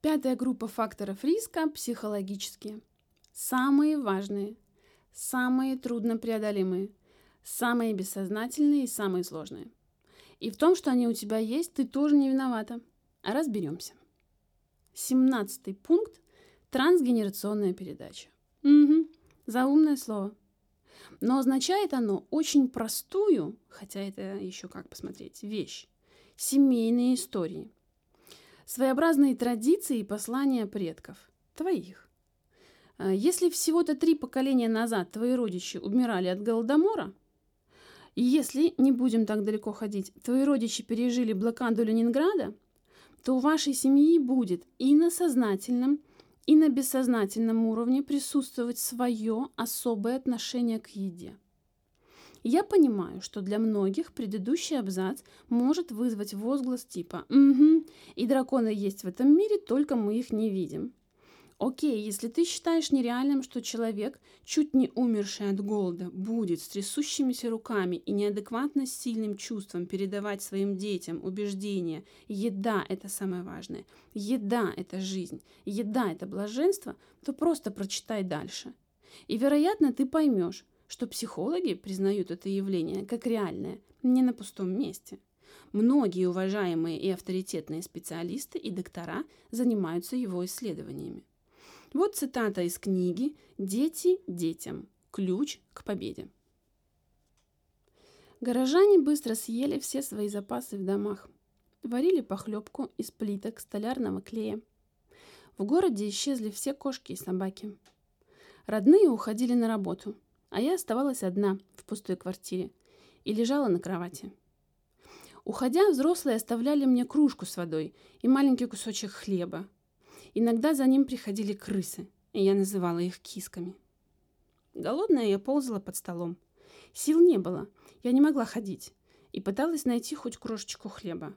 Пятая группа факторов риска – психологические. Самые важные, самые труднопреодолимые, самые бессознательные и самые сложные. И в том, что они у тебя есть, ты тоже не виновата. Разберемся. Семнадцатый пункт – трансгенерационная передача. Угу, заумное слово. Но означает оно очень простую, хотя это еще как посмотреть, вещь – семейные истории. Своеобразные традиции и послания предков, твоих. А если всего-то три поколения назад твои родичи умирали от голодомора, и если, не будем так далеко ходить, твои родичи пережили блокаду Ленинграда, то у вашей семьи будет и на сознательном, и на бессознательном уровне присутствовать свое особое отношение к еде. Я понимаю, что для многих предыдущий абзац может вызвать возглас типа «Угу, и драконы есть в этом мире, только мы их не видим». Окей, если ты считаешь нереальным, что человек, чуть не умерший от голода, будет с трясущимися руками и неадекватно сильным чувством передавать своим детям убеждение «еда – это самое важное», «еда – это жизнь», «еда – это блаженство», то просто прочитай дальше. И, вероятно, ты поймешь, что психологи признают это явление как реальное, не на пустом месте. Многие уважаемые и авторитетные специалисты и доктора занимаются его исследованиями. Вот цитата из книги «Дети детям. Ключ к победе». Горожане быстро съели все свои запасы в домах. Варили похлебку из плиток столярного клея. В городе исчезли все кошки и собаки. Родные уходили на работу, а я оставалась одна в пустой квартире и лежала на кровати. Уходя, взрослые оставляли мне кружку с водой и маленький кусочек хлеба, Иногда за ним приходили крысы, и я называла их кисками. Голодная я ползала под столом. Сил не было, я не могла ходить, и пыталась найти хоть крошечку хлеба.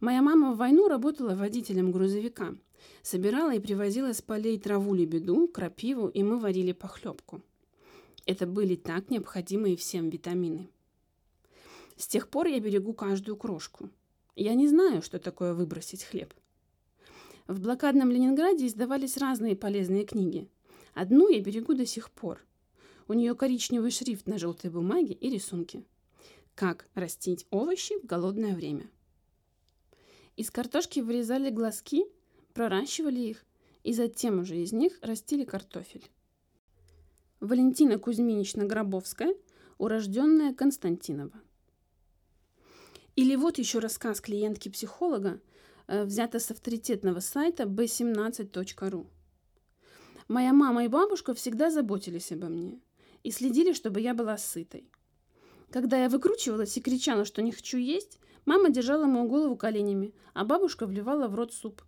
Моя мама в войну работала водителем грузовика. Собирала и привозила с полей траву лебеду, крапиву, и мы варили похлебку. Это были так необходимые всем витамины. С тех пор я берегу каждую крошку. Я не знаю, что такое выбросить хлеб – в блокадном Ленинграде издавались разные полезные книги. Одну я берегу до сих пор. У нее коричневый шрифт на желтой бумаге и рисунки. Как растить овощи в голодное время. Из картошки вырезали глазки, проращивали их, и затем уже из них растили картофель. Валентина Кузьминична Гробовская, урожденная Константинова. Или вот еще рассказ клиентки психолога, Э, взято с авторитетного сайта b17.ru. Моя мама и бабушка всегда заботились обо мне и следили, чтобы я была сытой. Когда я выкручивалась и кричала, что не хочу есть, мама держала мою голову коленями, а бабушка вливала в рот суп.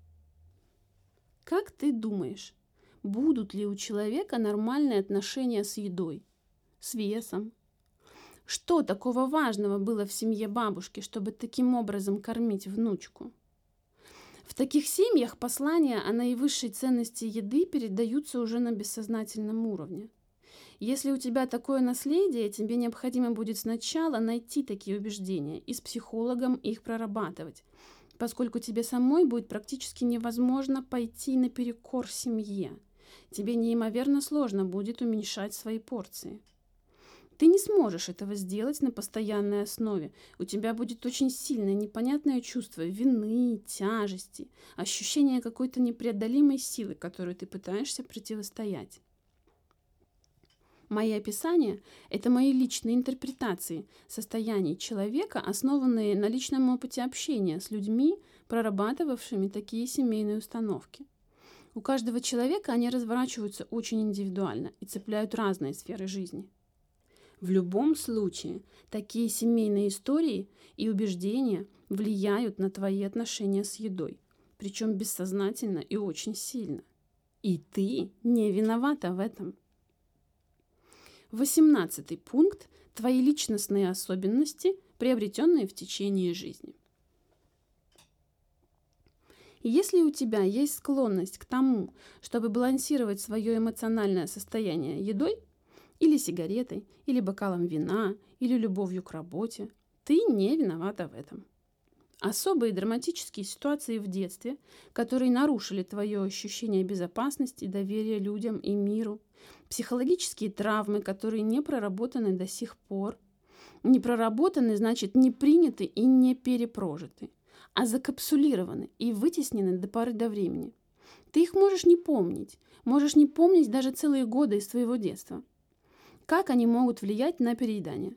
Как ты думаешь, будут ли у человека нормальные отношения с едой, с весом? Что такого важного было в семье бабушки, чтобы таким образом кормить внучку? В таких семьях послания о наивысшей ценности еды передаются уже на бессознательном уровне. Если у тебя такое наследие, тебе необходимо будет сначала найти такие убеждения и с психологом их прорабатывать, поскольку тебе самой будет практически невозможно пойти наперекор семье. Тебе неимоверно сложно будет уменьшать свои порции. Ты не сможешь этого сделать на постоянной основе. У тебя будет очень сильное непонятное чувство вины, тяжести, ощущение какой-то непреодолимой силы, которую ты пытаешься противостоять. Мои описания – это мои личные интерпретации состояний человека, основанные на личном опыте общения с людьми, прорабатывавшими такие семейные установки. У каждого человека они разворачиваются очень индивидуально и цепляют разные сферы жизни – в любом случае, такие семейные истории и убеждения влияют на твои отношения с едой, причем бессознательно и очень сильно. И ты не виновата в этом. Восемнадцатый пункт – твои личностные особенности, приобретенные в течение жизни. Если у тебя есть склонность к тому, чтобы балансировать свое эмоциональное состояние едой – или сигаретой, или бокалом вина, или любовью к работе. Ты не виновата в этом. особые драматические ситуации в детстве, которые нарушили твое ощущение безопасности, доверия людям и миру, психологические травмы, которые не проработаны до сих пор. Не проработаны, значит, не приняты и не перепрожиты, а закапсулированы и вытеснены до поры до времени. Ты их можешь не помнить, можешь не помнить даже целые годы из твоего детства. Как они могут влиять на переедание?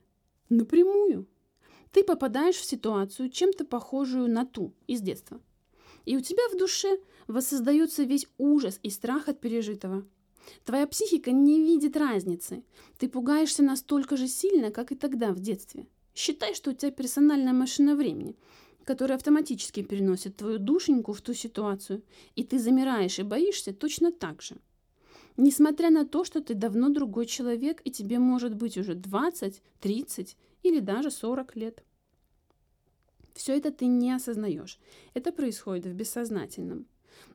Напрямую. Ты попадаешь в ситуацию, чем-то похожую на ту из детства. И у тебя в душе воссоздается весь ужас и страх от пережитого. Твоя психика не видит разницы. Ты пугаешься настолько же сильно, как и тогда в детстве. Считай, что у тебя персональная машина времени, которая автоматически переносит твою душеньку в ту ситуацию, и ты замираешь и боишься точно так же. Несмотря на то, что ты давно другой человек, и тебе может быть уже 20, 30 или даже 40 лет. Все это ты не осознаешь. Это происходит в бессознательном.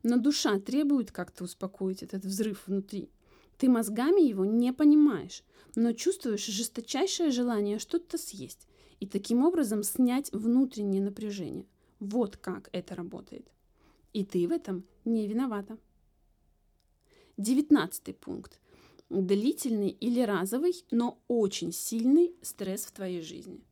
Но душа требует как-то успокоить этот взрыв внутри. Ты мозгами его не понимаешь, но чувствуешь жесточайшее желание что-то съесть и таким образом снять внутреннее напряжение. Вот как это работает. И ты в этом не виновата. Девятнадцатый пункт. Длительный или разовый, но очень сильный стресс в твоей жизни.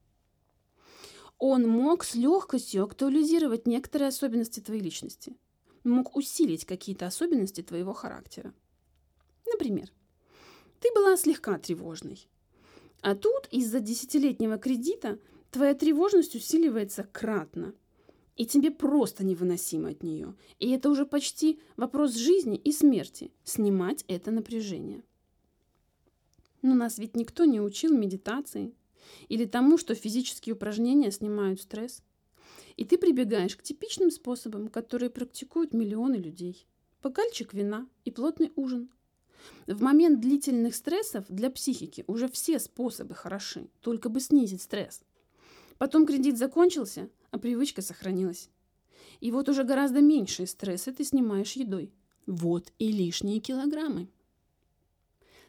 Он мог с легкостью актуализировать некоторые особенности твоей личности, мог усилить какие-то особенности твоего характера. Например, ты была слегка тревожной, а тут из-за десятилетнего кредита твоя тревожность усиливается кратно. И тебе просто невыносимо от нее. И это уже почти вопрос жизни и смерти – снимать это напряжение. Но нас ведь никто не учил медитации или тому, что физические упражнения снимают стресс. И ты прибегаешь к типичным способам, которые практикуют миллионы людей. Бокальчик вина и плотный ужин. В момент длительных стрессов для психики уже все способы хороши, только бы снизить стресс. Потом кредит закончился, а привычка сохранилась. И вот уже гораздо меньший стресс ты снимаешь едой. Вот и лишние килограммы.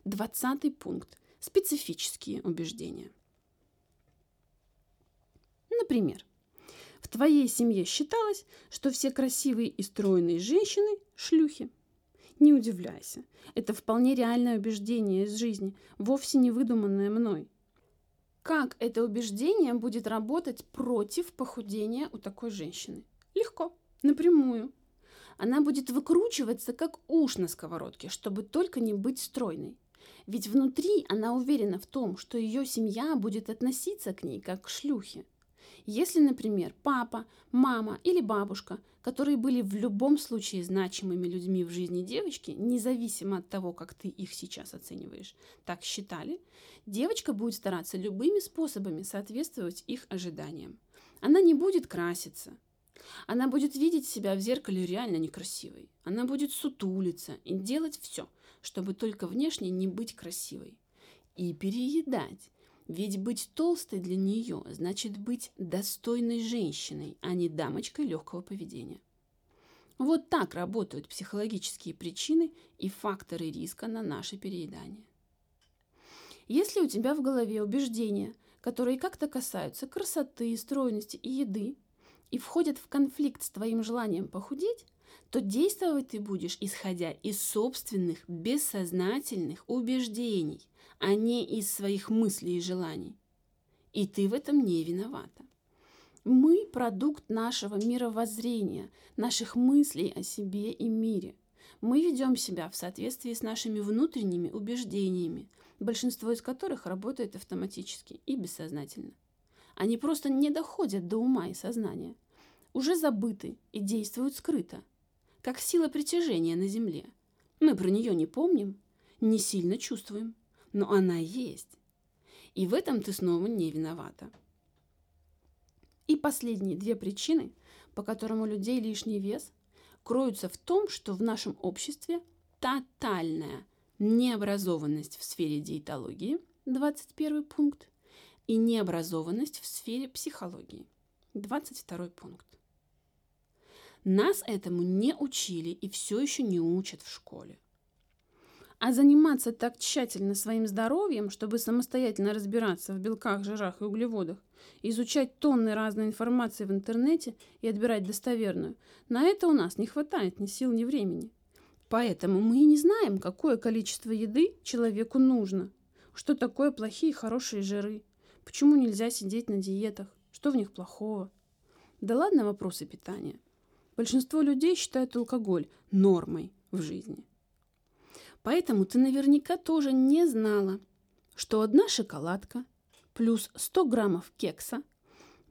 Двадцатый пункт. Специфические убеждения. Например, в твоей семье считалось, что все красивые и стройные женщины – шлюхи. Не удивляйся. Это вполне реальное убеждение из жизни, вовсе не выдуманное мной. Как это убеждение будет работать против похудения у такой женщины? Легко, напрямую. Она будет выкручиваться, как уж на сковородке, чтобы только не быть стройной. Ведь внутри она уверена в том, что ее семья будет относиться к ней как к шлюхе. Если, например, папа, мама или бабушка, которые были в любом случае значимыми людьми в жизни девочки, независимо от того, как ты их сейчас оцениваешь, так считали, девочка будет стараться любыми способами соответствовать их ожиданиям. Она не будет краситься, она будет видеть себя в зеркале реально некрасивой. Она будет сутулиться и делать все, чтобы только внешне не быть красивой. И переедать, ведь быть толстой для нее значит быть достойной женщиной, а не дамочкой легкого поведения. Вот так работают психологические причины и факторы риска на наше переедание. Если у тебя в голове убеждения, которые как-то касаются красоты, стройности и еды, и входят в конфликт с твоим желанием похудеть, то действовать ты будешь, исходя из собственных бессознательных убеждений, а не из своих мыслей и желаний. И ты в этом не виновата. Мы – продукт нашего мировоззрения, наших мыслей о себе и мире. Мы ведем себя в соответствии с нашими внутренними убеждениями, большинство из которых работает автоматически и бессознательно. Они просто не доходят до ума и сознания, уже забыты и действуют скрыто, как сила притяжения на Земле. Мы про нее не помним, не сильно чувствуем – но она есть. И в этом ты снова не виновата. И последние две причины, по которым у людей лишний вес, кроются в том, что в нашем обществе тотальная необразованность в сфере диетологии, 21 пункт, и необразованность в сфере психологии, 22 пункт. Нас этому не учили и все еще не учат в школе. А заниматься так тщательно своим здоровьем, чтобы самостоятельно разбираться в белках, жирах и углеводах, изучать тонны разной информации в интернете и отбирать достоверную, на это у нас не хватает ни сил, ни времени. Поэтому мы и не знаем, какое количество еды человеку нужно, что такое плохие и хорошие жиры, почему нельзя сидеть на диетах, что в них плохого. Да ладно вопросы питания. Большинство людей считают алкоголь нормой в жизни. Поэтому ты наверняка тоже не знала, что одна шоколадка плюс 100 граммов кекса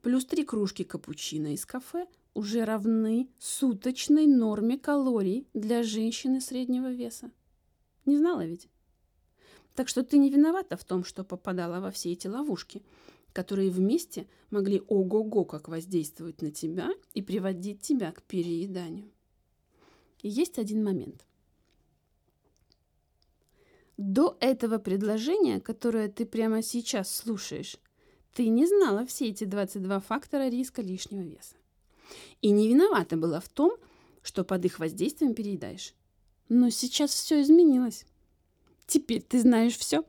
плюс три кружки капучино из кафе уже равны суточной норме калорий для женщины среднего веса. Не знала ведь? Так что ты не виновата в том, что попадала во все эти ловушки, которые вместе могли ого-го как воздействовать на тебя и приводить тебя к перееданию. И есть один момент. До этого предложения, которое ты прямо сейчас слушаешь, ты не знала все эти 22 фактора риска лишнего веса. И не виновата была в том, что под их воздействием переедаешь. Но сейчас все изменилось. Теперь ты знаешь все.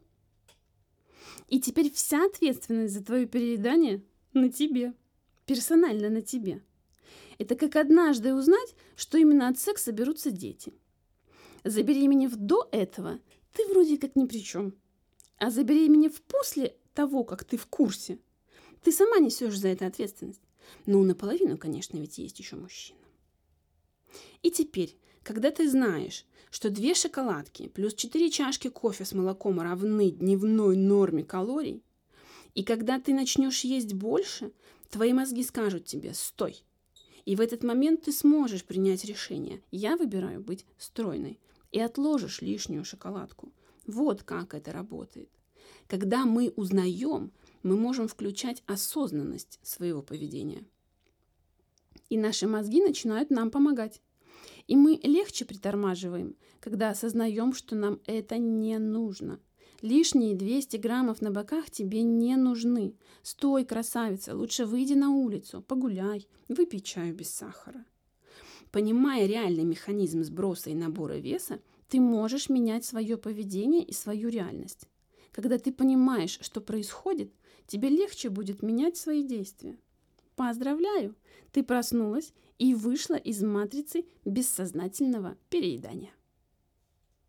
И теперь вся ответственность за твое переедание на тебе. Персонально на тебе. Это как однажды узнать, что именно от секса берутся дети. Забеременев до этого, ты вроде как ни при чем. А забеременев после того, как ты в курсе, ты сама несешь за это ответственность. Ну, наполовину, конечно, ведь есть еще мужчина. И теперь, когда ты знаешь, что две шоколадки плюс четыре чашки кофе с молоком равны дневной норме калорий, и когда ты начнешь есть больше, твои мозги скажут тебе «стой». И в этот момент ты сможешь принять решение «я выбираю быть стройной» и отложишь лишнюю шоколадку. Вот как это работает. Когда мы узнаем, мы можем включать осознанность своего поведения. И наши мозги начинают нам помогать. И мы легче притормаживаем, когда осознаем, что нам это не нужно. Лишние 200 граммов на боках тебе не нужны. Стой, красавица, лучше выйди на улицу, погуляй, выпей чаю без сахара. Понимая реальный механизм сброса и набора веса, ты можешь менять свое поведение и свою реальность. Когда ты понимаешь, что происходит, тебе легче будет менять свои действия. Поздравляю! Ты проснулась и вышла из матрицы бессознательного переедания.